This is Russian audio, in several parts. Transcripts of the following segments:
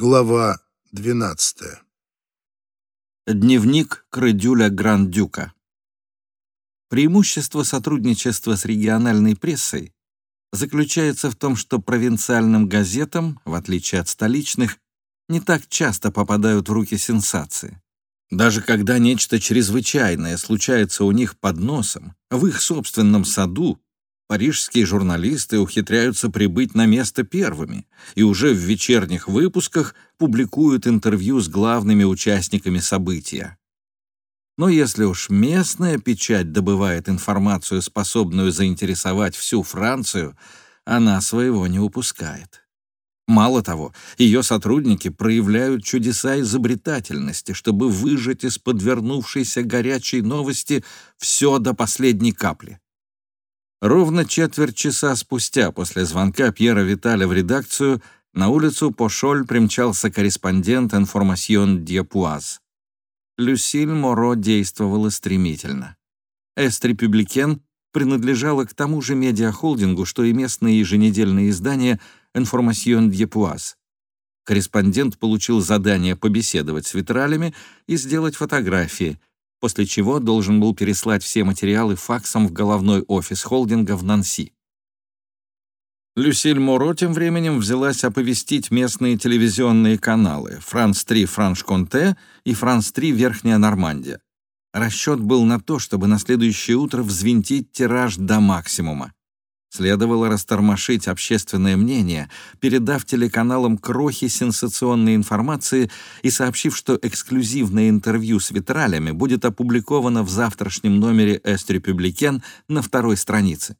Глава 12. Дневник Крыдюля Грандюка. Преимущество сотрудничества с региональной прессой заключается в том, что провинциальным газетам, в отличие от столичных, не так часто попадают в руки сенсации. Даже когда нечто чрезвычайное случается у них под носом, в их собственном саду, парижские журналисты ухитряются прибыть на место первыми и уже в вечерних выпусках публикуют интервью с главными участниками события. Но если уж местная печать добывает информацию, способную заинтересовать всю Францию, она своего не упускает. Мало того, ее сотрудники проявляют чудеса изобретательности, чтобы выжать из подвернувшейся горячей новости все до последней капли. Ровно четверть часа спустя после звонка Пьера Виталя в редакцию на улицу Пошоль примчался корреспондент «Информасьон Дьяпуаз». Люсиль Моро действовала стремительно. «Эст Републикен» принадлежала к тому же медиахолдингу, что и местное еженедельное издание «Информасьон Дьяпуаз». Корреспондент получил задание побеседовать с витралями и сделать фотографии, после чего должен был переслать все материалы факсом в головной офис холдинга в Нанси. Люсиль Моро тем временем взялась оповестить местные телевизионные каналы «Франс-3 Франш-Конте» и «Франс-3 Верхняя Нормандия». Расчет был на то, чтобы на следующее утро взвинтить тираж до максимума. Следовало растормошить общественное мнение, передав телеканалам крохи сенсационной информации и сообщив, что эксклюзивное интервью с витралями будет опубликовано в завтрашнем номере «Эст Републикен» на второй странице.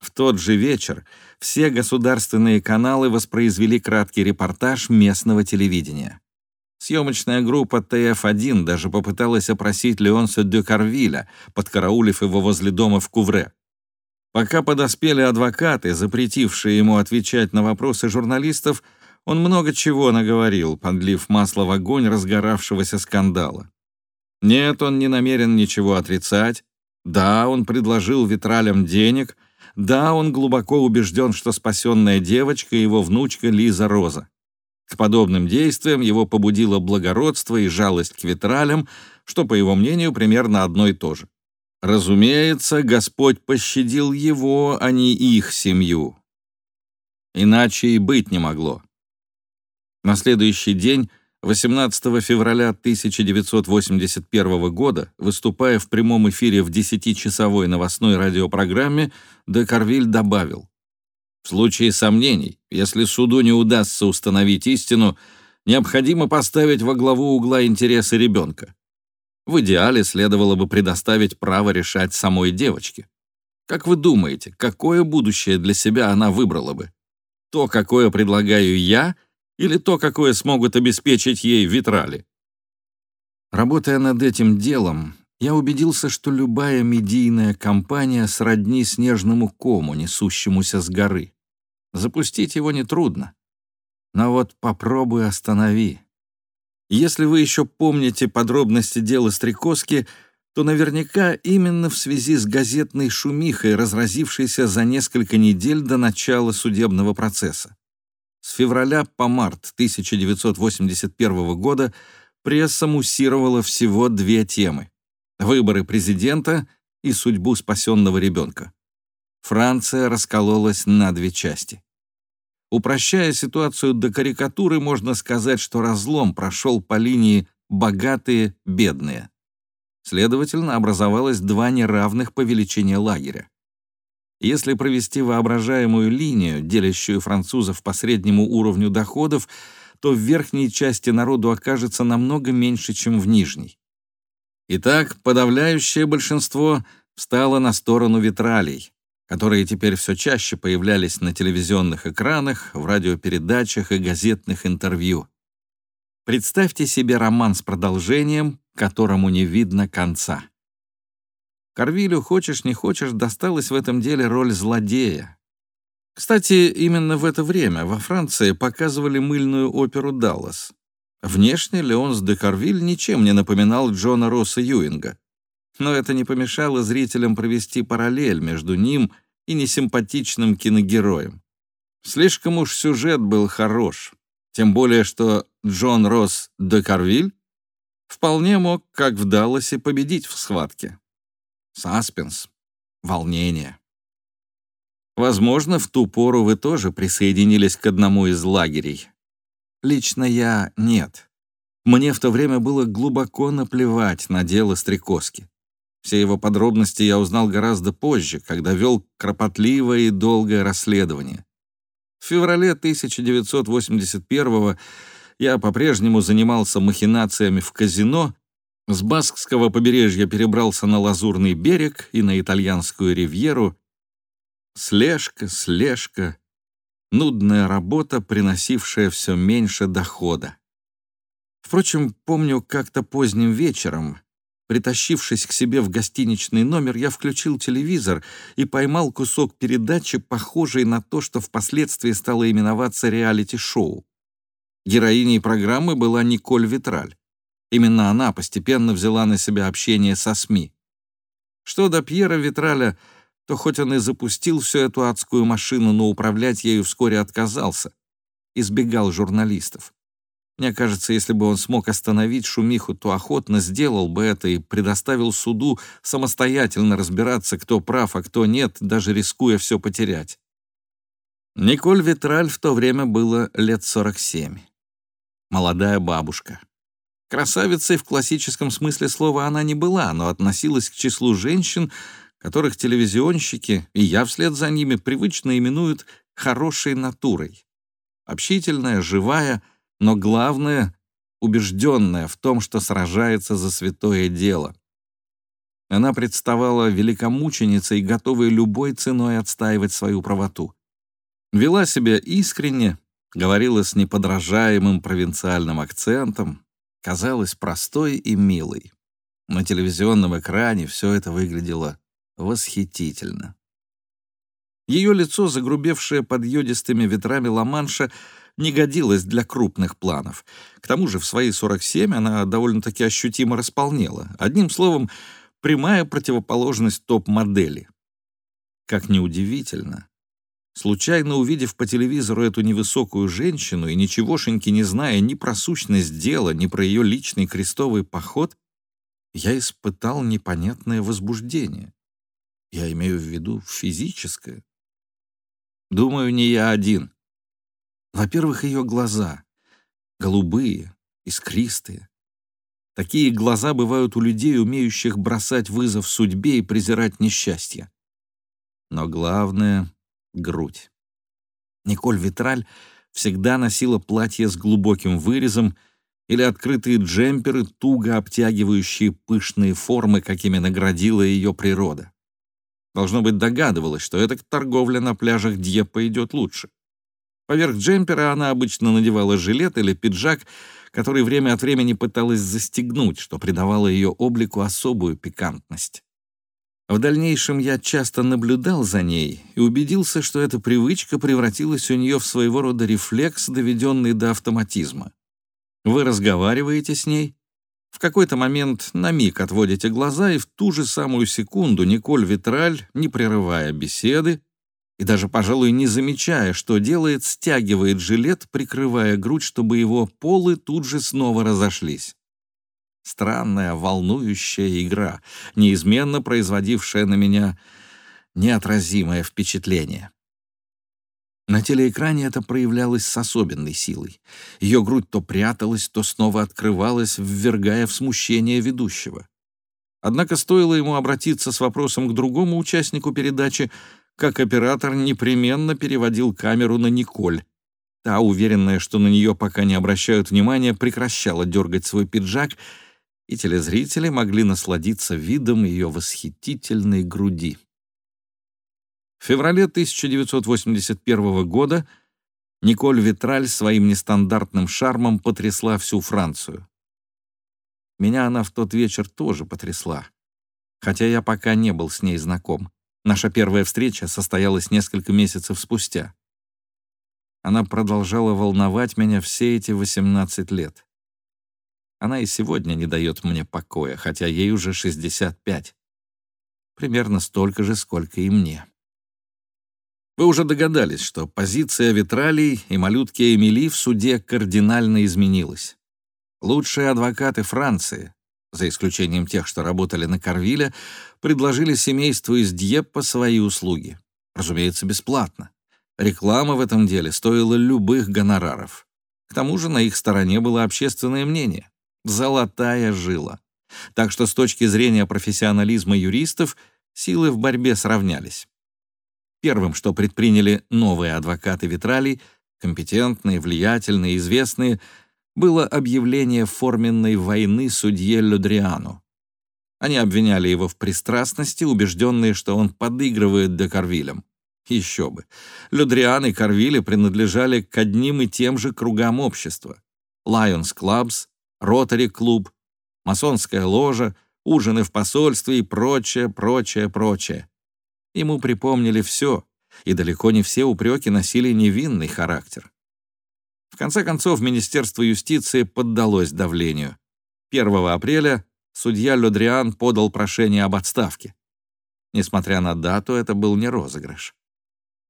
В тот же вечер все государственные каналы воспроизвели краткий репортаж местного телевидения. Съемочная группа ТФ-1 даже попыталась опросить Леонса де подкараулив его возле дома в Кувре. Пока подоспели адвокаты, запретившие ему отвечать на вопросы журналистов, он много чего наговорил, подлив масло в огонь разгоравшегося скандала. Нет, он не намерен ничего отрицать. Да, он предложил витралям денег. Да, он глубоко убежден, что спасенная девочка — его внучка Лиза Роза. К подобным действиям его побудило благородство и жалость к витралям, что, по его мнению, примерно одно и то же. Разумеется, Господь пощадил его, а не их семью. Иначе и быть не могло. На следующий день, 18 февраля 1981 года, выступая в прямом эфире в 10-часовой новостной радиопрограмме, де Карвиль добавил, «В случае сомнений, если суду не удастся установить истину, необходимо поставить во главу угла интересы ребенка. В идеале следовало бы предоставить право решать самой девочке. Как вы думаете, какое будущее для себя она выбрала бы? То, какое предлагаю я, или то, какое смогут обеспечить ей витрали? Работая над этим делом, я убедился, что любая медийная кампания сродни снежному кому, несущемуся с горы. Запустить его нетрудно. Но вот попробуй останови. Если вы еще помните подробности дела Стрекозки, то наверняка именно в связи с газетной шумихой, разразившейся за несколько недель до начала судебного процесса. С февраля по март 1981 года пресса муссировала всего две темы — выборы президента и судьбу спасенного ребенка. Франция раскололась на две части. Упрощая ситуацию до карикатуры, можно сказать, что разлом прошел по линии «богатые-бедные». Следовательно, образовалось два неравных по величине лагеря. Если провести воображаемую линию, делящую французов по среднему уровню доходов, то в верхней части народу окажется намного меньше, чем в нижней. Итак, подавляющее большинство встало на сторону витралей, которые теперь все чаще появлялись на телевизионных экранах, в радиопередачах и газетных интервью. Представьте себе роман с продолжением, которому не видно конца. Карвилю, хочешь не хочешь, досталась в этом деле роль злодея. Кстати, именно в это время во Франции показывали мыльную оперу «Даллас». Внешне Леонс де Карвиль ничем не напоминал Джона Росса Юинга но это не помешало зрителям провести параллель между ним и несимпатичным киногероем. Слишком уж сюжет был хорош. Тем более, что Джон Росс де Карвиль вполне мог, как в Далласе, победить в схватке. Саспенс, волнение. Возможно, в ту пору вы тоже присоединились к одному из лагерей. Лично я — нет. Мне в то время было глубоко наплевать на дело Стрекоски. Все его подробности я узнал гораздо позже, когда вел кропотливое и долгое расследование. В феврале 1981 я по-прежнему занимался махинациями в казино, с Баскского побережья перебрался на Лазурный берег и на итальянскую ривьеру. Слежка, слежка, нудная работа, приносившая все меньше дохода. Впрочем, помню, как-то поздним вечером Притащившись к себе в гостиничный номер, я включил телевизор и поймал кусок передачи, похожей на то, что впоследствии стало именоваться реалити-шоу. Героиней программы была Николь Витраль. Именно она постепенно взяла на себя общение со СМИ. Что до Пьера Витраля, то хоть он и запустил всю эту адскую машину, но управлять ею вскоре отказался, избегал журналистов. Мне кажется, если бы он смог остановить шумиху, то охотно сделал бы это и предоставил суду самостоятельно разбираться, кто прав, а кто нет, даже рискуя все потерять. Николь Витраль в то время было лет 47. Молодая бабушка. Красавицей в классическом смысле слова она не была, но относилась к числу женщин, которых телевизионщики, и я вслед за ними, привычно именуют «хорошей натурой». Общительная, живая — но главное — убежденная в том, что сражается за святое дело. Она представала великомученицей, готовой любой ценой отстаивать свою правоту. Вела себя искренне, говорила с неподражаемым провинциальным акцентом, казалась простой и милой. На телевизионном экране все это выглядело восхитительно. Ее лицо, загрубевшее под йодистыми ветрами Ла-Манша, не годилась для крупных планов. К тому же в свои 47 она довольно-таки ощутимо располнела. Одним словом, прямая противоположность топ-модели. Как неудивительно. Случайно увидев по телевизору эту невысокую женщину и ничегошеньки не зная ни про сущность дела, ни про ее личный крестовый поход, я испытал непонятное возбуждение. Я имею в виду физическое. Думаю, не я один. Во-первых, ее глаза. Голубые, искристые. Такие глаза бывают у людей, умеющих бросать вызов судьбе и презирать несчастье. Но главное — грудь. Николь Витраль всегда носила платье с глубоким вырезом или открытые джемперы, туго обтягивающие пышные формы, какими наградила ее природа. Должно быть, догадывалась, что эта торговля на пляжах Дьеппа идет лучше. Поверх джемпера она обычно надевала жилет или пиджак, который время от времени пыталась застегнуть, что придавало ее облику особую пикантность. В дальнейшем я часто наблюдал за ней и убедился, что эта привычка превратилась у нее в своего рода рефлекс, доведенный до автоматизма. Вы разговариваете с ней, в какой-то момент на миг отводите глаза, и в ту же самую секунду Николь Витраль, не прерывая беседы, и даже, пожалуй, не замечая, что делает, стягивает жилет, прикрывая грудь, чтобы его полы тут же снова разошлись. Странная, волнующая игра, неизменно производившая на меня неотразимое впечатление. На телеэкране это проявлялось с особенной силой. Ее грудь то пряталась, то снова открывалась, ввергая в смущение ведущего. Однако стоило ему обратиться с вопросом к другому участнику передачи, как оператор непременно переводил камеру на Николь. Та, уверенная, что на нее пока не обращают внимания, прекращала дергать свой пиджак, и телезрители могли насладиться видом ее восхитительной груди. В феврале 1981 года Николь Витраль своим нестандартным шармом потрясла всю Францию. Меня она в тот вечер тоже потрясла, хотя я пока не был с ней знаком. Наша первая встреча состоялась несколько месяцев спустя. Она продолжала волновать меня все эти 18 лет. Она и сегодня не дает мне покоя, хотя ей уже 65. Примерно столько же, сколько и мне. Вы уже догадались, что позиция Витралий и малютки Эмили в суде кардинально изменилась. Лучшие адвокаты Франции, за исключением тех, что работали на Карвиле, предложили семейству из Дьеппа свои услуги. Разумеется, бесплатно. Реклама в этом деле стоила любых гонораров. К тому же на их стороне было общественное мнение. Золотая жила. Так что с точки зрения профессионализма юристов силы в борьбе сравнялись. Первым, что предприняли новые адвокаты Витралий, компетентные, влиятельные, известные, было объявление форменной войны судье Ледриану. Они обвиняли его в пристрастности, убежденные, что он подыгрывает де Карвилем. Еще бы. Людриан и Карвили принадлежали к одним и тем же кругам общества. Lions Clubs, Ротари Клуб, масонская ложа, ужины в посольстве и прочее, прочее, прочее. Ему припомнили все, и далеко не все упреки носили невинный характер. В конце концов, Министерство юстиции поддалось давлению. 1 апреля судья Людриан подал прошение об отставке. Несмотря на дату, это был не розыгрыш.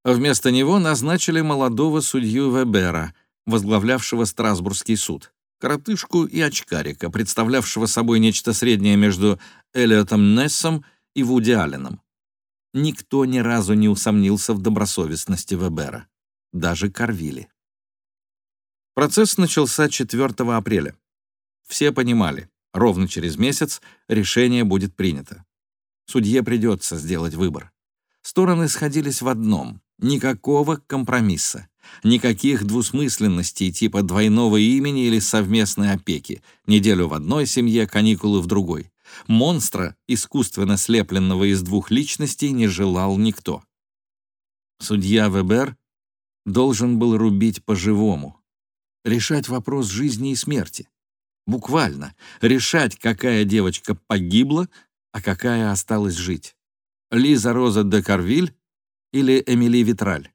Вместо него назначили молодого судью Вебера, возглавлявшего Страсбургский суд, коротышку и очкарика, представлявшего собой нечто среднее между Эллиотом Нессом и Вуди Алленом. Никто ни разу не усомнился в добросовестности Вебера, даже Карвили. Процесс начался 4 апреля. Все понимали, ровно через месяц решение будет принято. Судье придется сделать выбор. Стороны сходились в одном — никакого компромисса, никаких двусмысленностей типа двойного имени или совместной опеки, неделю в одной семье, каникулы в другой. Монстра, искусственно слепленного из двух личностей, не желал никто. Судья Вебер должен был рубить по-живому, решать вопрос жизни и смерти. Буквально решать, какая девочка погибла, а какая осталась жить. Лиза Роза де Карвиль или Эмили Витраль?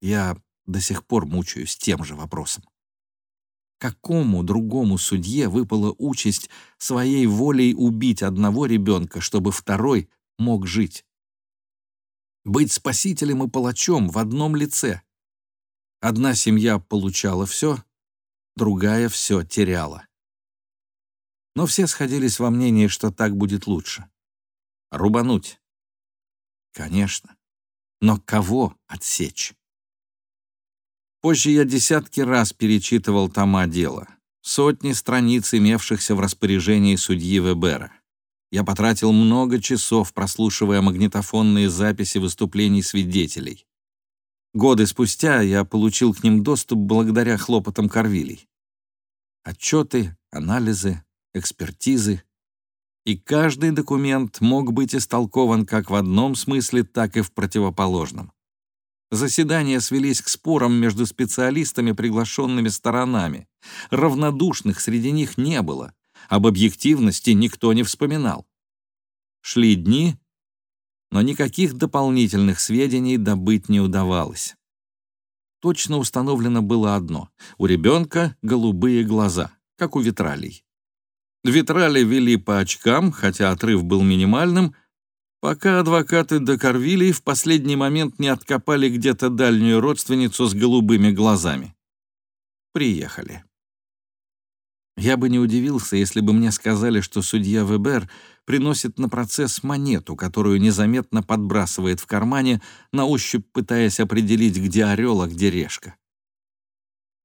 Я до сих пор мучаюсь тем же вопросом. Какому другому судье выпала участь своей волей убить одного ребенка, чтобы второй мог жить? Быть спасителем и палачом в одном лице. Одна семья получала все, другая все теряла. Но все сходились во мнении, что так будет лучше. Рубануть. Конечно. Но кого отсечь? Позже я десятки раз перечитывал тома дела, сотни страниц, имевшихся в распоряжении судьи Вебера. Я потратил много часов, прослушивая магнитофонные записи выступлений свидетелей. Годы спустя я получил к ним доступ благодаря хлопотам Корвилей. Отчеты, анализы, экспертизы. И каждый документ мог быть истолкован как в одном смысле, так и в противоположном. Заседания свелись к спорам между специалистами, приглашенными сторонами. Равнодушных среди них не было. Об объективности никто не вспоминал. Шли дни, но никаких дополнительных сведений добыть не удавалось. Точно установлено было одно — у ребенка голубые глаза, как у витралей. Витрали вели по очкам, хотя отрыв был минимальным, пока адвокаты Докарвилей в последний момент не откопали где-то дальнюю родственницу с голубыми глазами. Приехали. Я бы не удивился, если бы мне сказали, что судья Вебер приносит на процесс монету, которую незаметно подбрасывает в кармане, на ощупь пытаясь определить, где орел, а где решка.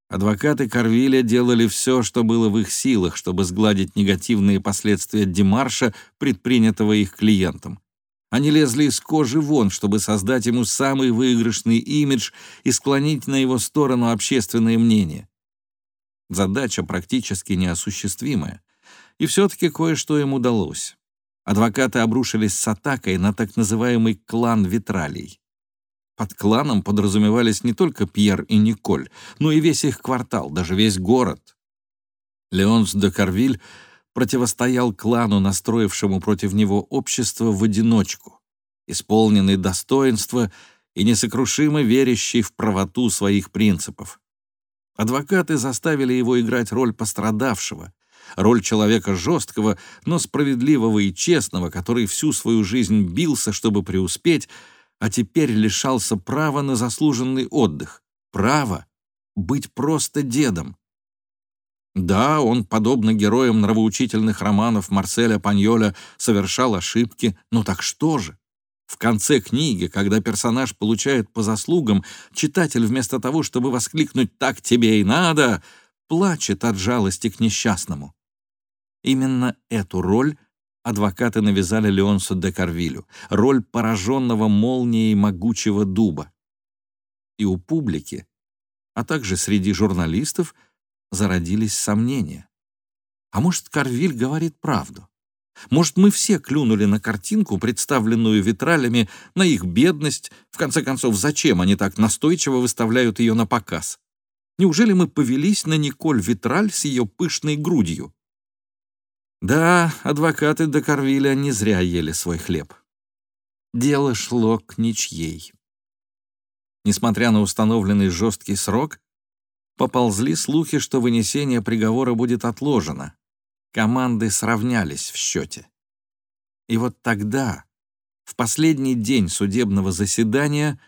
Адвокаты Корвиля делали все, что было в их силах, чтобы сгладить негативные последствия демарша, предпринятого их клиентом. Они лезли из кожи вон, чтобы создать ему самый выигрышный имидж и склонить на его сторону общественное мнение. Задача практически неосуществимая. И все-таки кое-что им удалось. Адвокаты обрушились с атакой на так называемый клан Витралей. Под кланом подразумевались не только Пьер и Николь, но и весь их квартал, даже весь город. Леонс де Карвиль противостоял клану, настроившему против него общество в одиночку, исполненный достоинства и несокрушимо верящий в правоту своих принципов. Адвокаты заставили его играть роль пострадавшего, роль человека жесткого, но справедливого и честного, который всю свою жизнь бился, чтобы преуспеть, а теперь лишался права на заслуженный отдых, права быть просто дедом. Да, он, подобно героям нравоучительных романов Марселя Паньоля, совершал ошибки, но так что же? В конце книги, когда персонаж получает по заслугам, читатель вместо того, чтобы воскликнуть «так тебе и надо», плачет от жалости к несчастному. Именно эту роль адвокаты навязали Леонсу де Карвилю, роль пораженного молнией могучего дуба. И у публики, а также среди журналистов, зародились сомнения. А может, Карвиль говорит правду? Может, мы все клюнули на картинку, представленную витралями, на их бедность? В конце концов, зачем они так настойчиво выставляют ее на показ? Неужели мы повелись на Николь Витраль с ее пышной грудью? Да, адвокаты до не зря ели свой хлеб. Дело шло к ничьей. Несмотря на установленный жесткий срок, поползли слухи, что вынесение приговора будет отложено. Команды сравнялись в счете. И вот тогда, в последний день судебного заседания,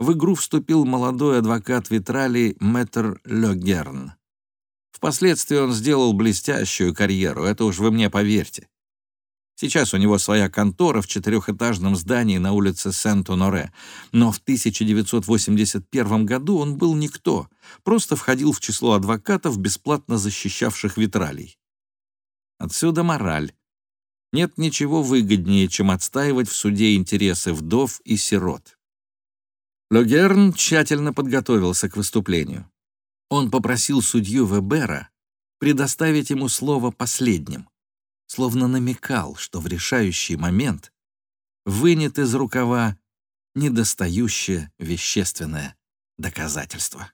в игру вступил молодой адвокат Витрали Мэтр Легерн. Впоследствии он сделал блестящую карьеру, это уж вы мне поверьте. Сейчас у него своя контора в четырехэтажном здании на улице Сент-Оноре, но в 1981 году он был никто, просто входил в число адвокатов, бесплатно защищавших витралей. Отсюда мораль. Нет ничего выгоднее, чем отстаивать в суде интересы вдов и сирот. Логерн тщательно подготовился к выступлению. Он попросил судью Вебера предоставить ему слово последним словно намекал, что в решающий момент вынет из рукава недостающее вещественное доказательство.